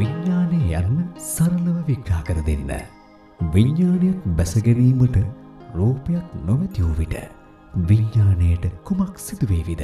විඤ්ඥානය යන්න සරලව විග්‍රා කර දෙන්න. විඤ්ඥානයක් බැසගැනීමට රෝපයක් නොමැතිවූ විට විඤ්ඥානයට කුමක් සිදුවේවිද.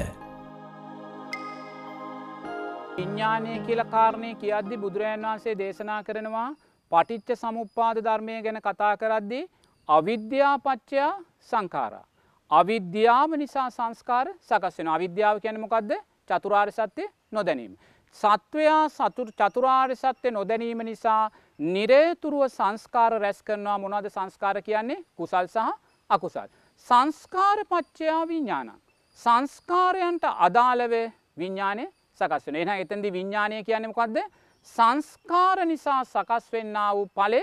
විඤ්ඥානය කියල කාරණය කියද්දි බුදුරජන් වහන්සේ දේශනා කරනවා පටිච්ච සමුප්පාද ධර්මය ගැන කතා කරද්දී අවිද්‍යාපච්චයා සංකාරා. අවිද්‍යාව නිසා සංස්කාර සකස් වෙන අවිද්‍යාව කියනමකක්ද චතුරාර් සත්‍යය නොදැනීම. සත්වයා සතුර චතුරාර් සත්‍යය නොදැනීම නිසා නිරේතුරුව සංස්කාර රැස් කරනවා මොනවද සංස්කාර කියන්නේ කුසල් සහ අකුසල්. සංස්කාර පච්චයා විඤ්ඥානක්. සංස්කාරයන්ට අදාළවේ විඤ්ඥානය සකස් වෙන එහ එතැදි විඤ්ඥානය කියන්නමකක්ද සංස්කාර නිසා සකස් වෙන්න වූ පලය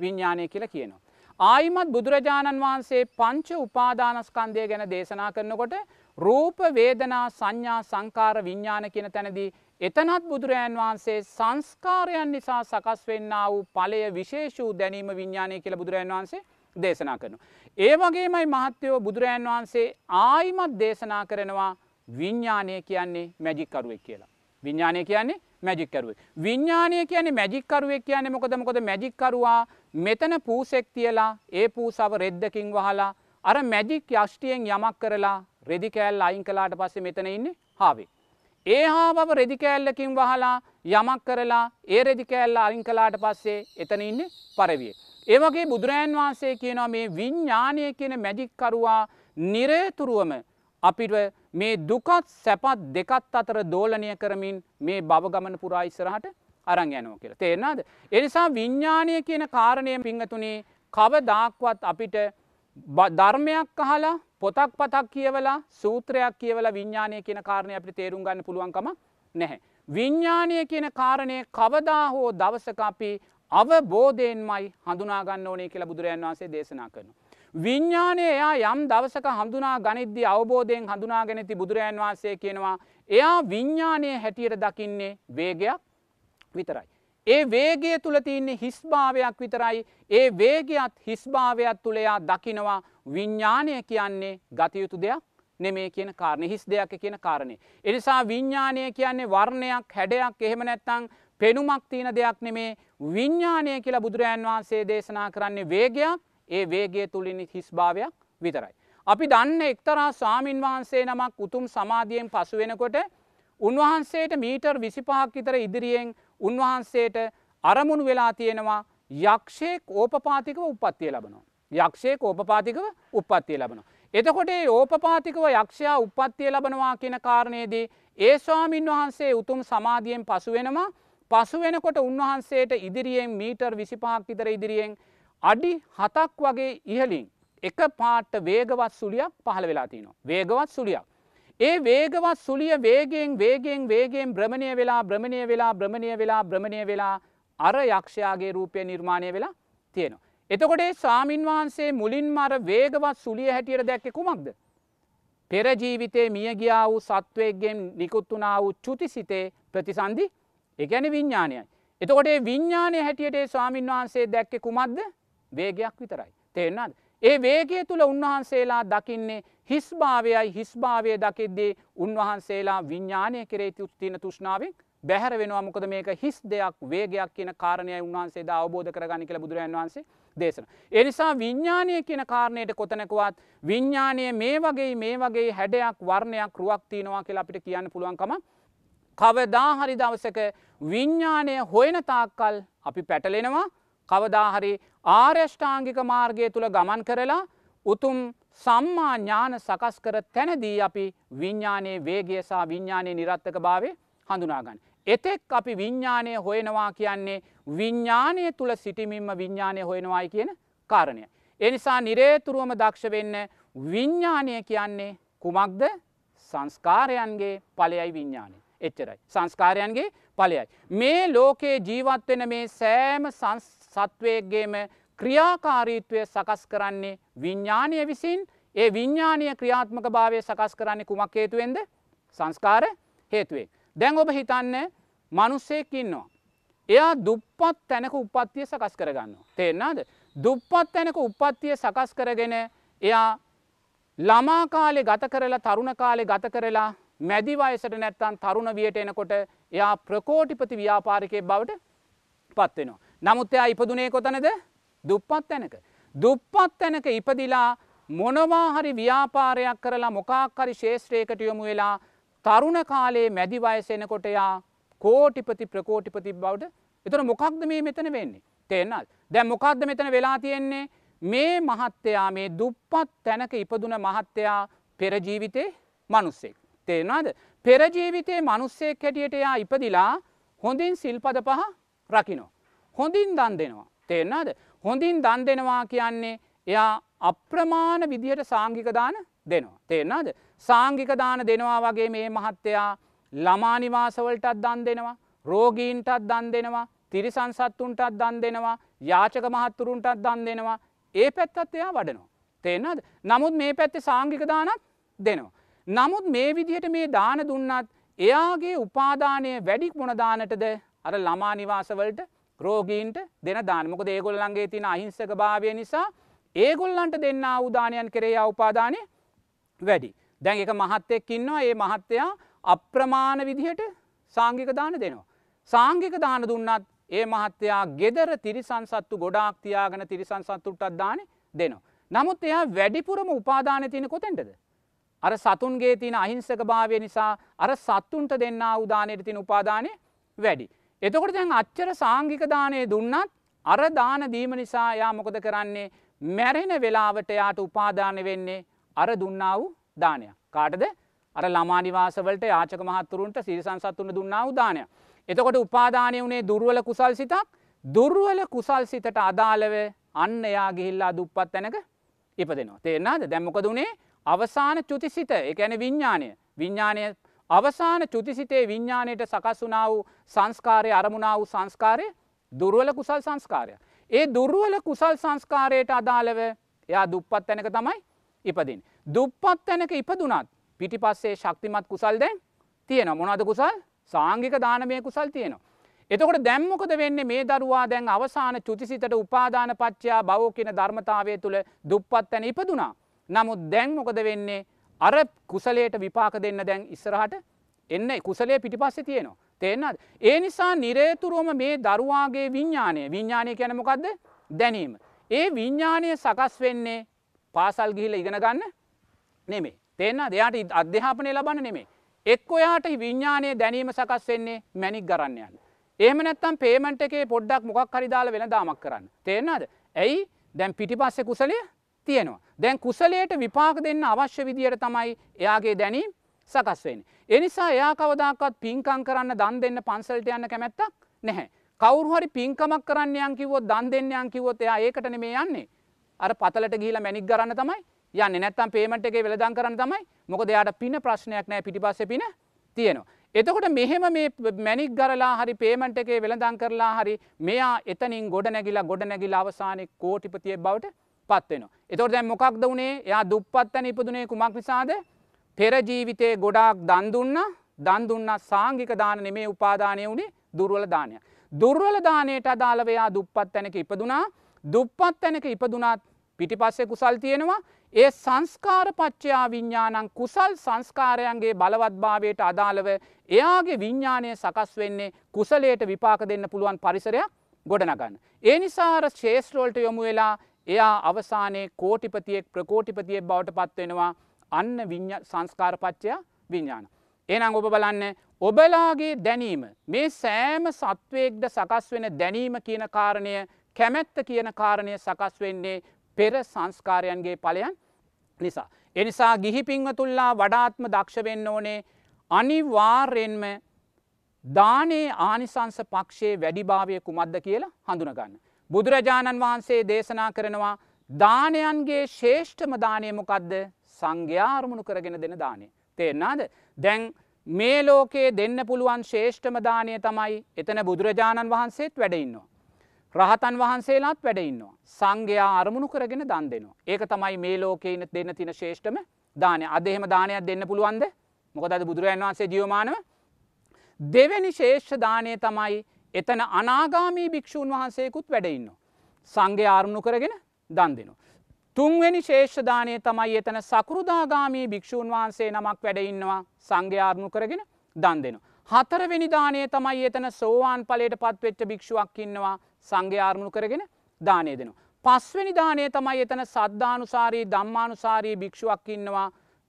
විඤ්ඥානය කියලා කියනවා. ආයිමත් බුදුරජාණන් වහන්සේ පංච උපාදානස්කන්දය ගැන දේශනා කරනකොට රූප වේදනා සංඥා සංකාර විඤ්ඥාන කියන තැනදී එතනත් බුදුරජාන් වහන්සේ සංස්කාරයන් නිසා සකස් වෙන්න වූ පලය විශේෂූ දැනීම විඤ්ඥානය කියල බුදුරජන් වහන්සේ දේශනා කරනු. ඒ වගේමයි මහත්තයෝ බුදුරජන් වහන්සේ ආයිමත් දේශනා කරනවා විඤ්ඥානය කියන්නේ මැජික්කරුවෙක් කියලා. විඤ්ඥානය කියන්නේ මැජික්කරුව. විඤ්ඥානය කියන්නේ මැජික්කරුවෙක් කියන්නේ මොකද මොකද මැජික්කරවා මෙතන පූසෙක් තියලා ඒ පූසව රෙද්දකින් වහලා අර මැජික් යෂ්ටියෙන් යමක් කරලා රෙදි කෑල් අයින් කලාට පස්සේ මෙතන ඉන්න හාවේ. ඒ හාබව රෙදි කෑල්ලකින් වහලා යමක් කරලා ඒ රෙදි කෑල්ල අරින් කලාට පස්සේ එතන ඉන්න පරවිය. ඒවගේ බුදුරජන් වහන්සේ කියනවා මේ විඤ්ඥානය කියන මැජික්කරුවා නිරේතුරුවම අපිට මේ දුකත් සැපත් දෙකත් අතර දෝලනය කරමින් මේ බවගමන පුරා ඉස්සරහට අරං යනෝ කියලා තේරනාද. එනිසා විඤ්ඥානය කියන කාරණය පිංහතුනේ කවදාක්වත් අපිට ධර්මයක් අහලා පොතක් පතක් කියවලා සූත්‍රයක් කියවල විඤ්ඥානය කියන කාරණය අපි තේරුම් ගන්න පුළුවන්කම නැහැ. විඤ්ඥානය කියන කාරණය කවදා හෝ දවසක අපි අවබෝධයෙන්මයි හඳුනාගන්න ඕනේ කියලා බුදුරජන් වන්සේ දේශනා කරනු. විඤ්ඥානය එයා යම් දවසක හඳුනා ගනිද්දි අවබෝධයෙන් හඳුනාගෙනති බුදුරජන් වහන්සේ කියනවා එයා විඤ්ඥානය හැටියට දකින්නේ වේගයක් විතරයි. ඒ වේගය තුළ තියන්නේ හිස්භාවයක් විතරයි ඒ වේගයත් හිස්භාවයක් තුළයා දකිනවා විඤ්ඥානය කියන්නේ ගතයුතු දෙයක් නෙමේ කියන කාරණය හිස් දෙයක් කියන කාරණය. එනිසා විඤ්ඥානය කියන්නේ වර්ණයක් හැඩයක් එහෙම නැත්තං පෙනුමක් තියන දෙයක් නෙමේ විඤ්ඥානය කියලා බුදුරජන් වහන්සේ දේශනා කරන්නේ වේගයක් ඒ වේගේ තුළිනි හිස්භාවයක් විතරයි. අපි දන්න එක්තරා ස්වාමීන් වහන්සේ නමක් උතුම් සමාධියෙන් පසු වෙනකොට උන්වහන්සේට මීටර් විසිපහක් විතර ඉදිරියෙන් උන්වහන්සේට අරමුණු වෙලා තියෙනවා යක්ෂයෙක් ඕපපාතිකව උපත්තිය ලබනවා. යක්ෂය කෝපපාතිකව උපත්තිය ලබනවා. එතකොට ඕපපාතිකව යක්ෂයා උපත්තිය ලබනවා කියන කාරණයේදී ඒ ස්වාමීන් වහන්සේ උතුම් සමාධියෙන් පසු වෙනවා පසු වෙනකොට උන්වහන්සේට ඉදිරියෙන් මීටර් විසිපහක් විතර ඉදිරියෙන් අඩි හතක් වගේ ඉහලින් එක පාට්ට වේගවත් සුලියක් පහළ වෙලා තිනවා. වේගවත් සුලියක්. ඒ වේගවත් සුලිය වේගෙන් වේගෙන් වේගෙන් බ්‍රමණය වෙලා බ්‍රමණය වෙලා බ්‍රමණය වෙලා බ්‍රමණය වෙලා අර යක්ෂයාගේ රූපය නිර්මාණය වෙලා තියෙනවා. එතකොට ස්වාමින් වහන්සේ මුලින් මර වේගවත් සුලිය හැටියට දැක්ක කුමක්ද. පෙරජීවිතේ මියගියා වූ සත්වයක්ගෙන් නිකුත්තුනා වූ චුතිසිතේ ප්‍රතිසන්ධි එකැන විඤ්ඥානයයි. එතකොට විඤ්ඥානය හැටියට ස්වාමින් වහන්සේ දැක්ක කුමක්ද වේගයක් විතරයි. තේෙන්න්නද. ඒ වේගේ තුළ උන්වහන්සේලා දකින්නේ හිස්භාවයයි හිස්භාවය දකිද්දේ උන්වහන්සේලා විඤ්ඥානය කරේ තුස්තින තුෂ්නාවෙන් බැහැර වෙනවා මොකද මේක හිස් දෙයක් වේගයක් කියන කාරණය උන්වහන්සේ අවබෝධ කරගනි කළ බුදුරන් වහන්සේ දේශන. එනිසා විඤ්ඥානය කියන කාරණයට කොතනකවත් විඤ්ඥානය මේ වගේ මේ වගේ හැඩයක් වර්ණයක් රුවක් තියෙනවා කියලා අපිට කියන්න පුළුවන්කම කවදාහරි දවසක විඤ්ඥානය හොයන තාක්කල් අපි පැටලෙනවා කවදාහරි ආර්යෂ්ඨාංගික මාර්ගය තුළ ගමන් කරලා උතුම් සම්මා ඥාන සකස් කර තැනදී අපි විඤ්ඥානයේ වේගේසා විඤ්ඥානය නිරත්තක භාවය හඳුනාගන්න. එතෙක් අපි විඤ්ඥානය හොයනවා කියන්නේ විඤ්ඥානය තුළ සිටිමින්ම විඤ්ඥානය හොයනවායි කියන කාරණය. එනිසා නිරේතුරුවම දක්ෂ වෙන්න විඤ්ඥානය කියන්නේ කුමක්ද සංස්කාරයන්ගේ පලයයි විඤ්ඥානය. එච්චරයි. සංස්කාරයන්ගේ පලයයි. මේ ලෝකයේ ජීවත්වෙන මේ සෑම සත්වයක්ගේම ක්‍රියාකාරීත්වය සකස් කරන්නේ විඤ්ඥානය විසින් ඒ විඤ්ඥානය ක්‍රියාත්මක භාවය සකස් කරන්නේ කුමක් හේතුවෙන්ද සංස්කාර හේතුවේ. දැන් ඔබ හිතන්න මනුස්සෙක් ඉන්නවා. එයා දුප්පත් තැනක උපත්තිය සකස් කරගන්න. තේෙන්නාද. දුප්පත් තැනක උපත්තිය සකස් කරගෙන එයා ළමා කාලෙ ගත කරලා තරුණ කාලෙ ගත කරලා මැදිවයසට නැත්තන් තරුණ වියට එනකොට එයා ප්‍රකෝටිපති ව්‍යාපාරිකය බවට පත් වෙනවා. නමුත් එයා ඉපදුනේ කොතනද? දුප්පත් තැනක. දුප්පත් තැනක ඉපදිලා මොනවා හරි ව්‍යාපාරයක් කරලා මොකක් හරි ශේෂත්‍රයකට යොමු වෙලා තරුණ කාලයේ මැදි වයසෙනකොට යා කෝටිපති ප්‍රකෝටිපති බවට එතන මොකක්ද මේ මෙතන වෙන්නේ? තේනල් දැන් මොකක්ද මෙතන වෙලා තියෙන්නේ? මේ මහත්තයා මේ දුප්පත් තැනක ඉපදුන මහත්තයා පෙරජීවිතේ මනුස්සෙක්. තේරනාද පෙරජීවිතේ මනුස්සෙක් හැටියට එයා ඉපදිලා හොඳින් සිල්පද පහ රකිනෝ. හොඳින් දන් දෙනවා. තේරනාද හොඳින් දන් දෙනවා කියන්නේ එයා අප්‍රමාණ විදිහට සාංගික දාන දෙනවා. තේරනාද සාංගික දාන දෙනවා වගේ මේ මහත්තයා ළමානිවාසවලටත් දන් දෙනවා රෝගීන්ටත් දන් දෙනවා තිරිසන් සත්තුන්ටත් දන් දෙනවා යාචක මහත්තුරුන්ටත් දන් දෙනවා ඒ පැත්තත් එයා වඩනවා. තේනද නමුත් මේ පැත්තේ සාංගික දානත් දෙනවා. නමුත් මේ විදිහට මේ දාන දුන්නත් එයාගේ උපාදානය වැඩික් මොනදානටද අර ළමා නිවාසවලට රෝගීන්ට දෙන දානමක ඒගොල්ලන්ගේ තින අහිංසක භාවය නිසා ඒගොල්ලන්ට දෙන්න උදානයන් කරේ උපාදානය වැඩි. දැන් එක මහත්තෙක් ඉන්නවා ඒ මහත්තයා අප්‍රමාණ විදිහට සාංගික දාන දෙනවා. සාංගික දාන දුන්නත් ඒ මහත්තයා ගෙදර තිරිසන් සත්තු ගොඩාක් තියාගෙන තිරිසන් සත්තුටත් දාන දෙනවා. නමුත් එයා වැඩිපුරම උපාදාන තියන කොතෙන්ටද. අර සතුන්ගේ තින අහිංසක භාවය නිසා අර සත්තුන්ට දෙන්න උදානයට තින උපාදානය වැඩි. එතකොට දැන් අච්චර සාංගික දානය දුන්නත් අර දාන දීම නිසා යා මොකද කරන්නේ මැරෙන වෙලාවට යාට උපාදාන වෙන්නේ අර දුන්නා වූ දානයක්. කාටද අර ළමානිවාසවලට යාචක මහත්තුරුන්ට සිරිසන් සත්තුන්න දුන්නා වූ දානයක්. එතකොට උපාදානය වනේ දුර්වල කුසල් සිතක් දුර්වල කුසල් සිතට අදාළව අන්න එයා ගිහිල්ලා දුප්පත් තැනක ඉපදෙනවා. තේරනාද දැම්මොකදුනේ අවසාන චුතිසිත එකැන විඤ්ඥානය විඤ්ඥානය අවසාන චුතිසිතේ විඤ්ඥානයට සකස් වනා වූ සංස්කාරය අරමුණා වූ සංස්කාරය දුර්වල කුසල් සංස්කාරය. ඒ දුර්වල කුසල් සංස්කාරයට අදාළව එයා දුප්පත් තැනක තමයි ඉපදින්. දුප්පත් තැනක ඉපදුනත් පිටි පස්සේ ශක්තිමත් කුසල් දැන් තියෙන මොනද කුසල් සාංගික දානමය කුසල් තියෙනවා. එතකොට දැම්මොකද වෙන්න මේ දරුවා දැන් අවසාන චුතිසිතට උපාදාන පච්චයා බවෝ කියන ධර්මතාවය තුළ දුප්පත් තැන ඉපදුනා. නමුත් දැන් මොකද වෙන්නේ අර කුසලයට විපාක දෙන්න දැන් ඉස්සරහට එන්න කුසලේ පිටිපස්සෙ තියෙනවා. තේෙන්න්නද. ඒ නිසා නිරේතුරුවම මේ දරුවාගේ විඤ්ඥානය විඤ්ඥානය කැනමොකක්ද දැනීම. ඒ විඤ්ඥානය සකස් වෙන්නේ පාසල් ගිහිල ඉගෙන ගන්න නෙමේ. තේන්න දෙයාට අධ්‍යාපනය ලබන්න නෙමේ. එක් ඔයාට විඤ්ඥානය දැනීම සකස් වෙන්නේ මැනික් ගරන්නයන්න. ඒම නැත්තම් පේමට එකේ පොඩ්ඩක් මොක් හරිදාල වෙන දාමක් කරන්න. තේරනාද. ඇයි දැන් පිටිපස්සෙ කුසලය තියෙනවා. දැන් කුසලයට විපාක දෙන්න අවශ්‍ය විදියට තමයි එයාගේ දැනීම් සකස් වෙන. එනිසා එයා කවදක්ත් පින්කං කරන්න දන් දෙන්න පන්සල්ට යන්න කැමැත්තක් නැහැ. කවරුහරි පින්කමක් කරන්න යංකිවොත් දන් දෙන්න යංකිවොත් එයා ඒකට මේ යන්නේ. අර පතලට ගිහිලා මැනික් ගරන්න තමයි යන්න නැත්තම් පේමට එක වෙලදන් කරන්න තමයි මොක දෙයාට පින ප්‍රශ්නයක් නෑ පිටිපස්ස පින තියෙනවා. එතකොට මෙහෙම මේ මැනික් ගරලා හරි පේමට එකේ වෙළදං කරලා හරි මෙයා එතනින් ගොඩ නැගිලා ගොඩ නැගිලා අවසානය කෝටිපතිය බවට පත්වෙනවා. එතොට දැන් මොකක්ද වනේ එයා දුප්පත්තන ඉපදුනේ කුමක් නිසාද පෙරජීවිතය ගොඩාක් දන්දුන්න දන්දුන්න සාංගික දාන නෙමේ උපාදානය වුණේ දුර්වල දානය. දුර්වල දානයට අදාළවයා දුප්පත් තැනක ඉපදුනා දුප්පත් තැනක ඉපදුනාත් පිටිපස්සේ කුසල් තියෙනවා ඒ සංස්කාර පච්චයා විඤ්ඥානං කුසල් සංස්කාරයන්ගේ බලවත්භාවයට අදාළව එයාගේ විඤ්ඥානය සකස් වෙන්නේ කුසලයට විපාක දෙන්න පුළුවන් පරිසරයක් ගොඩනගන්න. ඒ නිසාර ශේෂ්‍රෝල්ට යොමු වෙලා එයා අවසානයේ කෝටිපතියෙක් ප්‍රකෝටිපතියෙක් බවට පත්වෙනවා අන්න සංස්කාරපච්චයා විඤ්ඥාන. එනම් ඔබ බලන්න ඔබලාගේ දැනීම මේ සෑම සත්වයෙක්ද සකස් වෙන දැනීම කියන කාරණය කැමැත්ත කියන කාරණය සකස් වෙන්නේ පෙර සංස්කාරයන්ගේ පලයන් නිසා. එනිසා ගිහි පිංවතුල්ලා වඩාත්ම දක්ෂවෙන්න ඕනේ අනිවාර්යෙන්ම දානේ ආනිසංස පක්ෂයේ වැඩිභාවය කුමද්ද කියලා හඳුනගන්න. බුදුරජාණන් වහන්සේ දේශනා කරනවා දානයන්ගේ ශේෂ්ඨම දානයමොකක්ද සංඝ්‍යාරමුණු කරගෙන දෙන දානය. තේරනාද දැන් මේ ලෝකයේ දෙන්න පුළුවන් ශේෂ්ඨම දානය තමයි එතන බුදුරජාණන් වහන්සේත් වැඩඉන්නවා. රහතන් වහන්සේලාත් වැඩඉන්නවා. සංඝයා අරමුණු කරගෙන දන් දෙනවා. ඒක තමයි මේ ලෝකේන දෙන්න තින ශේෂ්ඨම දානය අදහෙම දානයක් දෙන්න පුළුවන්ද මොකදද බුදුරජන් වහන්සේ ජියවමානව දෙවැනි ශේෂ්ඨ දානය තමයි එතන අනාගාමී භික්‍ෂූන් වහන්සේකුත් වැඩඉන්න. සංඝය ආරමුණු කරගෙන දන් දෙනවා. තුන්වෙනි ශේෂ්ඨදානය තමයි එතන සකෘදාගාමී භික්‍ෂූන් වහන්සේ නමක් වැඩඉන්නවා සංඝ්‍යාරණු කරගෙන දන් දෙනවා. හතරවෙනි දානය තමයි එතන සෝවාන් පලට පත්වෙච්ච භික්ෂුවක් ඉන්නවා සංඝයාර්මුණු කරගෙන දානය දෙනවා. පස්වෙනි දානය තමයි එතන සද්ධානුසාරී දම්මානුසාරී භික්ෂුවක් ඉන්නවා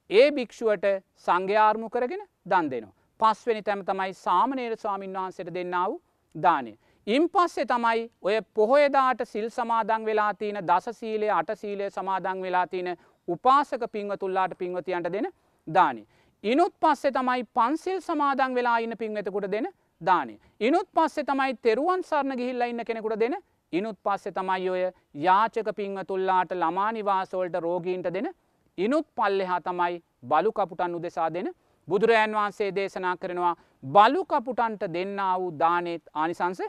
ඒ භික්ෂුවට සංඝයාර්මු කරගෙන දන් දෙනවා. පස්වෙනි තැම තමයි සාමනේර ස්වාමීන් වහන්සට දෙන්නාව දානය. ඉන් පස්සේ තමයි ඔය පොහොයදාට සිල් සමාදං වෙලා තියන දසසීලය අටසීලය සමාදං වෙලා තියෙන උපාසක පින්වතුල්ලාට පින්වතියන්ට දෙන දානය. ඉනුත් පස්සේ තමයි පන්සිල් සමාදං වෙලා ඉන්න පින්වෙතකුට දෙන දානය. ඉනුත් පස්සේ තමයි තෙරුවන් සරණ ගිහිල්ල ඉන්න කෙනෙකුට දෙන ඉනුත් පස්සෙ තමයි ඔය යාචක පිංහතුල්ලාට ළමානිවාසෝල්ට රෝගීන්ට දෙන ඉනුත් පල්ලෙහා තමයි බලු කපුටන් උදෙසා දෙන බුදුරජන් වහන්සේ දේශනා කරනවා බලු කපුටන්ට දෙන්න වූ දානයත් ආනිසංස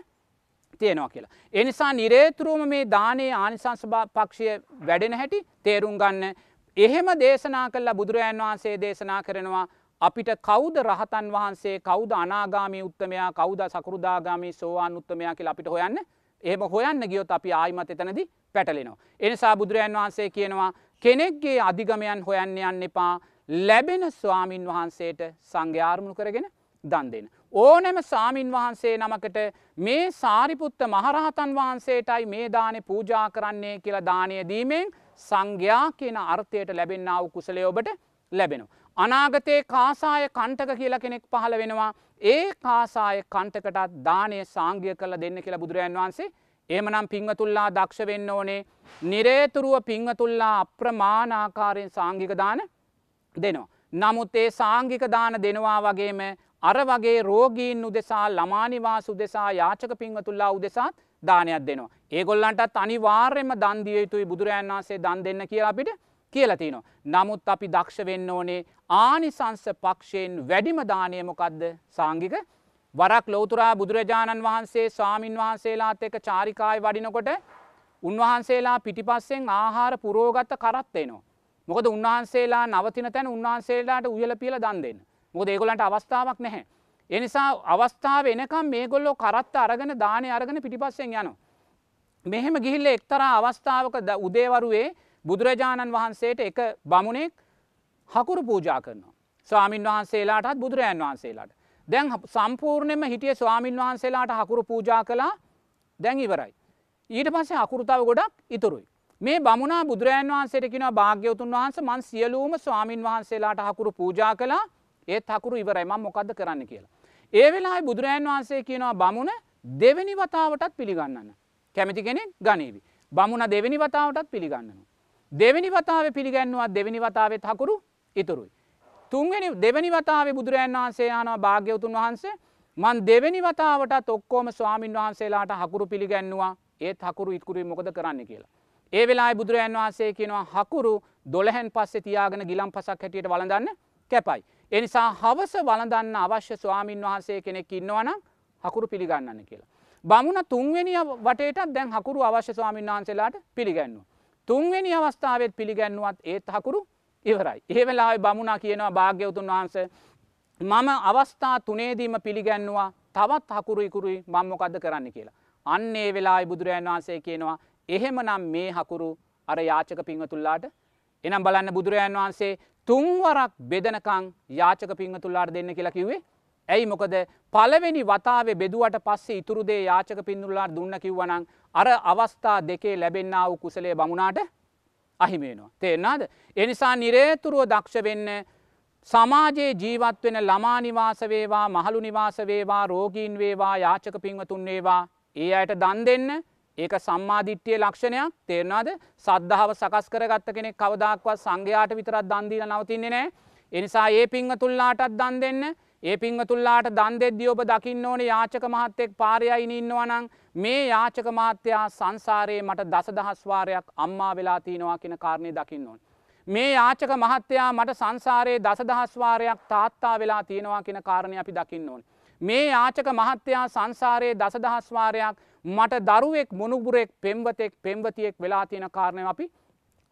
තියෙනවා කියලා. එනිසා නිරේතුරුවම මේ දානයේ ආනිසංස පක්ෂය වැඩෙන හැටි තේරුම් ගන්න. එහෙම දේශනා කල්ලා බුදුරජන් වහන්සේ දේශනා කරනවා අපිට කෞද රහතන් වහන්සේ කෞද අනාගාමී උත්තමයා කෞද සකරුදාගාමී සෝවාන් උත්තමයා කියලා අපිට හොයන්න එහෙම හොයන්න ගියොත් අපි ආයිමත් එතනදි පැටලෙනවා. එනිසා බුදුරජන් වහන්සේ කියනවා කෙනෙක්ගේ අධිගමයන් හොයන්න යන්න එපා ලැබෙන ස්වාමින් වහන්සේට සංඝ්‍යාර්මුණු කරගෙන දන් දෙෙන. ඕනෑම සාමීන් වහන්සේ නමකට මේ සාරිපුත්ත මහරහතන් වහන්සේටයි මේ දානෙ පූජා කරන්නේ කියලා දානය දීමෙන් සංඝයා කියන අර්ථයට ලැබෙන්න්නාව කුසලය ඔබට ලැබෙනවා. අනාගතයේ කාසාය කණ්ටක කියලා කෙනෙක් පහළ වෙනවා ඒ කාසාය කණ්ටකටත් දානය සාංගිය කළ දෙන්න කියලා බුදුරජන් වහන්සේ එමනම් පිංවතුල්ලා දක්ෂ වෙන්න ඕනේ නිරේතුරුව පිංවතුල්ලා අප්‍රමාණාකාරයෙන් සාංගික දාන දෙනවා. නමුත් ඒ සාංගික දාන දෙනවා වගේම අර වගේ රෝගීන් උදෙසා ළමානිවාස උදෙසා යාචක පිංවතුල්ලා උදෙසාත් දානයක් දෙනවා. ඒගොල්ලන්ටත් අනිවාර්යම දන්දිය යුතුයි බුදුරජන් වන්සේ දන් දෙන්න කියලා අපිට කියලතිනවා. නමුත් අපි දක්ෂ වෙන්න ඕනේ ආනිසංස පක්ෂයෙන් වැඩිම දානයමොකක්ද සංගික වරක් ලෝතුරා බුදුරජාණන් වහන්සේ ස්වාමීන් වහන්සේලාත් එක චාරිකායි වඩිනකොට උන්වහන්සේලා පිටිපස්සෙන් ආහාර පුරෝගත්ත කරත්වෙනවා. මොකද උන්වහන්සේලා නවතින තැන උන්වහන්සේලාට උයල පියල දන් දෙන්න. මොද ඒගොලන්ට අවස්ථාවක් නැහැ. එනිසා අවස්ථාව එනකම් මේගොල්ලෝ කරත්ත අරගෙන දානය අරගෙන පිටිපස්සෙන් යනවා. මෙහෙම ගිහිල්ල එක්තරා අවස්ථාවක උදේවරුවේ බුදුරජාණන් වහන්සේට එක බමුණෙක් හකුරු පූජා කරනවා. ස්වාමීන් වහන්සේලාටත් බුදුරජන් වහන්සේලාට. දැන් සම්පූර්ණයම හිටිය ස්වාමීන් වහන්සේලාට හකුරු පූජා කලා දැන් ඉවරයි. ඊට පස්සේ අකුරුතාව ගොඩක් ඉතුරුයි. මේ බමුණා බුදුරජන් වහන්සේට කියෙන භාග්‍යවතුන් වහන්ස මන් සියලූම ස්වාමීන් වහන්සේලාට හකුරු පූජා කලා ඒත් හකුරු ඉවරයි ම මොකද කරන්න කියලා. ඒ වෙලා බුදුරජන් වහන්සේ කියනවා බමුණ දෙවැනි වතාවටත් පිළිගන්නන්න. කැමති කෙනෙක් ගනීවි. බමුණ දෙවැනි වතාවටත් පිළිගන්නනවා. දෙවැනි වතාව පිළිගන්නවා දෙවැනි වතාවත් හකුරු ඉතුරුයි. තුන්වෙනි දෙවැනි වතාවේ බුදුරජන් වහන්සේ යනවා භාග්‍යවතුන් වහන්සේ මන් දෙවැනි වතාවටත් ඔක්කෝම ස්වාමීන් වහන්සේලාට හකුරු පිළිගැන්නවා ඒත් හකුරු ඉත්කුරුයි මොකද කරන්න කියලා. ඒ වෙලා බුදුරජන් වහන්සේ කියනවා හකුරු දොළහැන් පස්සෙ තියාගෙන ගිලම් පසක් හැටියට වලඳන්න කැපයි. එනිසා හවස වලඳන්න අවශ්‍ය ස්වාමීන් වහන්සේ කෙනෙක් ඉන්නවනම් හකුරු පිළිගන්නන්න කියලා. බමුණ තුන්වෙනි වටේටත් දැන් හකුරු අවශ්‍ය ස්වාමීන් වහන්සේලාට පිළිගැන්නවා. තුන්වෙනි අවස්ථාවත් පිළිගැන්නුවත් ඒත් හකුරු ඉවරයි. ඒ වෙලාවෙ බමුණා කියනවා භාග්‍යවතුන් වහන්ස මම අවස්ථා තුනේදීම පිළිගැන්නවා තවත් හකුරු ඉකුරුයි මංමොකක්ද කරන්න කියලා. අන්නේ වෙලා බුදුරජන් වහන්සේ කියනවා එහෙම නම් මේ හකුරු අර යාචක පිංහතුල්ලාට එනම් බලන්න බුදුරජන් වහන්සේ තුන්වරක් බෙදනකං යාචක පිංහතුල්ලාට දෙන්න කියලා කිවේ ඇයි මොකද පළවෙනි වතාවේ බෙදුවට පස්සේ ඉතුරුදේ යාචක පින්දුල්ලාට දුන්න කිව්වනං අර අවස්ථා දෙකේ ලැබෙන්න්න වූ කුසලේ බමුණට අහිමේනවා. තේෙන්නාද. එනිසා නිරේතුරුව දක්ෂ වෙන්න සමාජයේ ජීවත් වෙන ළමා නිවාස වේවා මහළු නිවාස වේවා රෝගීන් වේවා යාචක පින්වතුන් වේවා ඒ අයට දන් දෙන්න ඒක සම්මාධිට්්‍යය ලක්ෂණයක් තේරනාද සද්ධාව සකස් කරගත්ත කෙනෙක් කවදක්වත් සංඝයාට විතරත් දන්දීල නවතින්නේ නෑ එනිසා ඒ පිංහතුල්ලාටත් දන් දෙන්න ඒ පිංහතුල්ලාට දන් දෙද්දී ඔබ දකින්න ඕන යාචක මහත්තෙක් පාරයයින ඉන්නවනං මේ යාචක මාත්‍යයා සංසාරයේ මට දසදහස්වාරයක් අම්මා වෙලා තියෙනවා කියෙන කාරණය දකින්න ඕන්. මේ යාචක මහත්තයා මට සංසාරයේ දසදහස්වාරයක් තාත්තා වෙලා තියෙනවා කියෙන කාරණය අපි දකින්න ඕන්. මේ යාචක මහත්තයා සංසාරයේ දසදහස්වාරයක් මට දරුවෙක් මොනුගුරෙක් පෙම්වතෙක් පෙම්වතියෙක් වෙලා තියෙන කාරණය අපි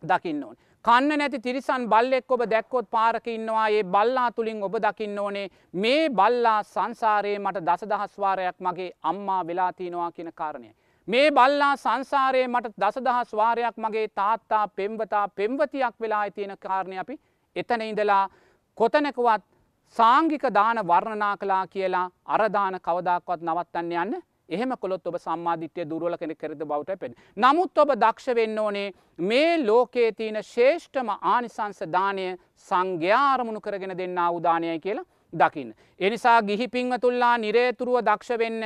දකින්න ඕන්. කන්න නැති තිරිසන් බල්ලෙක් ඔබ දැක්කොත් පාරක ඉන්නවා ඒ බල්ලා තුළින් ඔබ දකින්න ඕනේ මේ බල්ලා සංසාරයේ මට දසදහස්වාරයක් මගේ අම්මා වෙලාතිනවා කියන කාරණය. මේ බල්ලා සංසාරයේ මට දසදහස් වාරයක් මගේ තාත්තා පෙම්වතා පෙම්වතියක් වෙලා තියෙන කාරණය අපි එතන ඉඳලා කොතනකුවත් සාංගික දාන වර්ණනා කලා කියලා අරදාන කවදක්වත් නවත්තන්න යන්න එහෙම කොළොත් ඔබ සම්මාධිත්‍යය දුරුවල කෙනෙ කරද බවට පෙන්. නමුත් ඔබ දක්ෂ වෙන්න ඕනේ මේ ලෝකයේ තියන ශේෂ්ඨම ආනිසංස දානය සංඝ්‍යාරමුණු කරගෙන දෙන්න උදානයයි කියලා දකින්න. එනිසා ගිහි පිංවතුල්ලා නිරේතුරුව දක්ෂ වෙන්න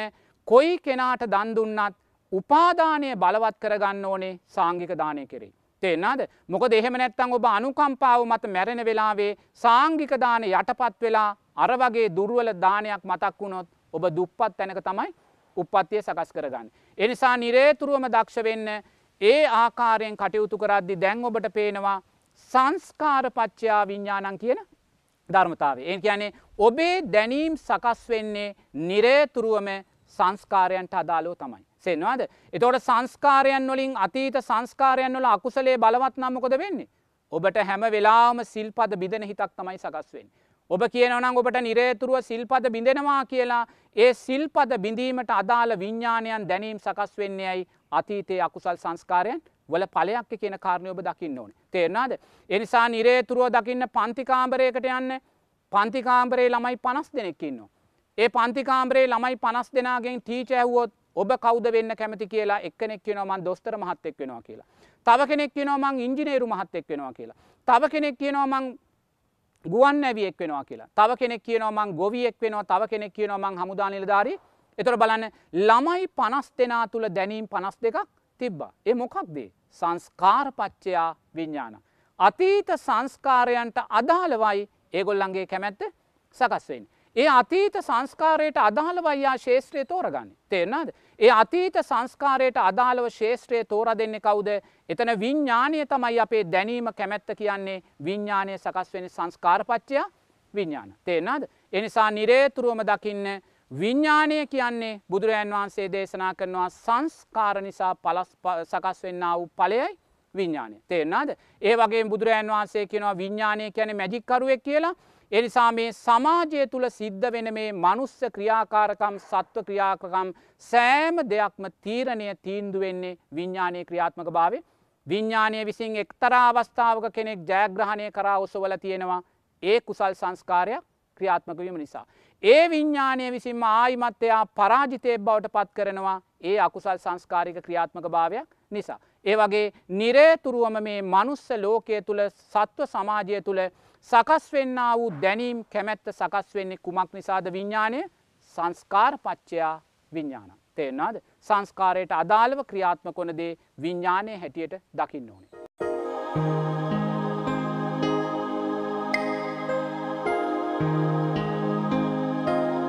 කොයි කෙනාට දන්දුන්නත් උපාදානය බලවත් කරගන්න ඕනේ සාංගික දානය කෙරේ. තේෙන්නාද මොක දෙහෙම නැත්තං ඔබ අනුකම්පාව මත මැරෙන වෙලාවේ සාංගික දාන යටපත් වෙලා අර වගේ දුර්වල දානයක් මතක් වුණොත් ඔබ දුප්පත් තැනක තමයි උපත්තිය සකස් කරගන්න. එනිසා නිරේතුරුවම දක්ෂ වෙන්න ඒ ආකාරයෙන් කටයුතු කරද්දි දැන් ඔබට පේනවා සංස්කාරපච්චයා විඤ්ඥානන් කියන ධර්මතාවේ. ඒ කියන්නේ ඔබේ දැනීම් සකස් වෙන්නේ නිරේතුරුවම සංස්කාරයන්ට අදාලෝ තමයි. සෙන්වාද. එතෝට සංස්කාරයන් වලින් අතීත සංස්කාරයන් වල අකුසලේ බලවත් නම්මකොද වෙන්නේ. ඔබට හැම වෙලාම සිල්පද බිදන හිතක් තමයි සකස් වෙන්. ඔබ කියනවනම් ඔබට නිරේතුරුව සිල්පද බිඳෙනවා කියලා ඒ සිල්පද බිඳීමට අදාළ විඤ්ඥානයන් දැනීම් සකස් වෙන්නේයයි අතීතයේ අකුසල් සංස්කාරයන් වල පලයක් කියන කාරණය ඔබ දකින්න ඕන. තේරනාද. එනිසා නිරේතුරුව දකින්න පන්තිකාම්බරයකට යන්න පන්තිකාම්බරේ ළමයි පනස් දෙනෙක්කින්නවා. ඒ පන්තිකාම්බරේ ළමයි පනස් දෙනාගෙන් ටීච ඇහුවොත් ඔබ කෞද වෙන්න කැමති කියලා එක්කෙනෙක් කියනවමන් දොස්තර මහත්තෙක් වෙනවා කියලා. තව කෙනෙක් කියනවමං ඉංජිනේරු මහත්තෙක් වෙනවා කියලා. තව කෙනෙක් කියනවමං ගුවන් ඇවියෙක් වෙනවා කියලා. තව කෙනෙක් කියනවමං ගොවියෙක් වෙනවා තව කෙනෙක් කියනවමං හමුදා නිලධාරී එතොර බලන්න ළමයි පනස් දෙනා තුළ දැනීම් පනස් දෙකක් තිබ්බා. ඒ මොකක්දේ සංස්කාරපච්චයා විඤ්ඥාන. අතීත සංස්කාරයන්ට අදාළවයි ඒගොල්ලන්ගේ කැමැත්ත සකස්වෙන්. ඒ අතීත සංස්කාරයට අදාළ වයියා ශේත්‍රය තෝරගන්න තේරනාද. ඒ අතීත සංස්කාරයට අදාළව ශේත්‍රයේ තෝර දෙන්න කවුද එතන විඤ්ඥානය තමයි අපේ දැනීම කැමැත්ත කියන්නේ විඤ්ඥානය සකස් වෙන සංස්කාරපච්චයා විඤ්ඥාන. තේරනාද. එනිසා නිරේතුරුවම දකින්න විඤ්ඥානය කියන්නේ බුදුරජන් වහන්සේ දේශනා කරනවා සංස්කාර නිසා පලස් සකස් වෙන්න වූ පලයයි විඤ්ඥානය තේරනාද. ඒ වගේ බුදුරජන් වහන්සේ කියනවා විඤ්ඥානය කියන මැජික්කරුවෙක් කියලා එනිසා මේ සමාජය තුළ සිද්ධ වෙන මේ මනුස්ස ක්‍රියාකාරකම් සත්ව ක්‍රියාකකම් සෑම දෙයක්ම තීරණය තීන්දු වෙන්නේ විඤ්ඥානය ක්‍රියාත්මක භාවය විඤ්ඥානය විසින් එක්තරා අවස්ථාවක කෙනෙක් ජයග්‍රහණය කරා ඔසවල තියෙනවා ඒ කුසල් සංස්කාරයක් ක්‍රියාත්මක වීම නිසා. ඒ විඤ්ඥානය විසින්ම ආයිමත්තයා පරාජිතය බවට පත් කරනවා ඒ අකුසල් සංස්කාරික ක්‍රියාත්මක භාවයක් නිසා. ඒ වගේ නිරේතුරුවම මේ මනුස්ස ලෝකය තුළ සත්ව සමාජය තුළ සකස් වෙන්න වූ දැනීම් කැමැත්ත සකස් වෙන්නේ කුමක් නිසාද විඤ්ඥානය සංස්කාර පච්චයා විඤ්ඥාන. තේෙන්නාද සංස්කාරයට අදාළව ක්‍රියාත්ම කොනදේ විඤ්ඥානය හැටියට දකින්න ඕනේ.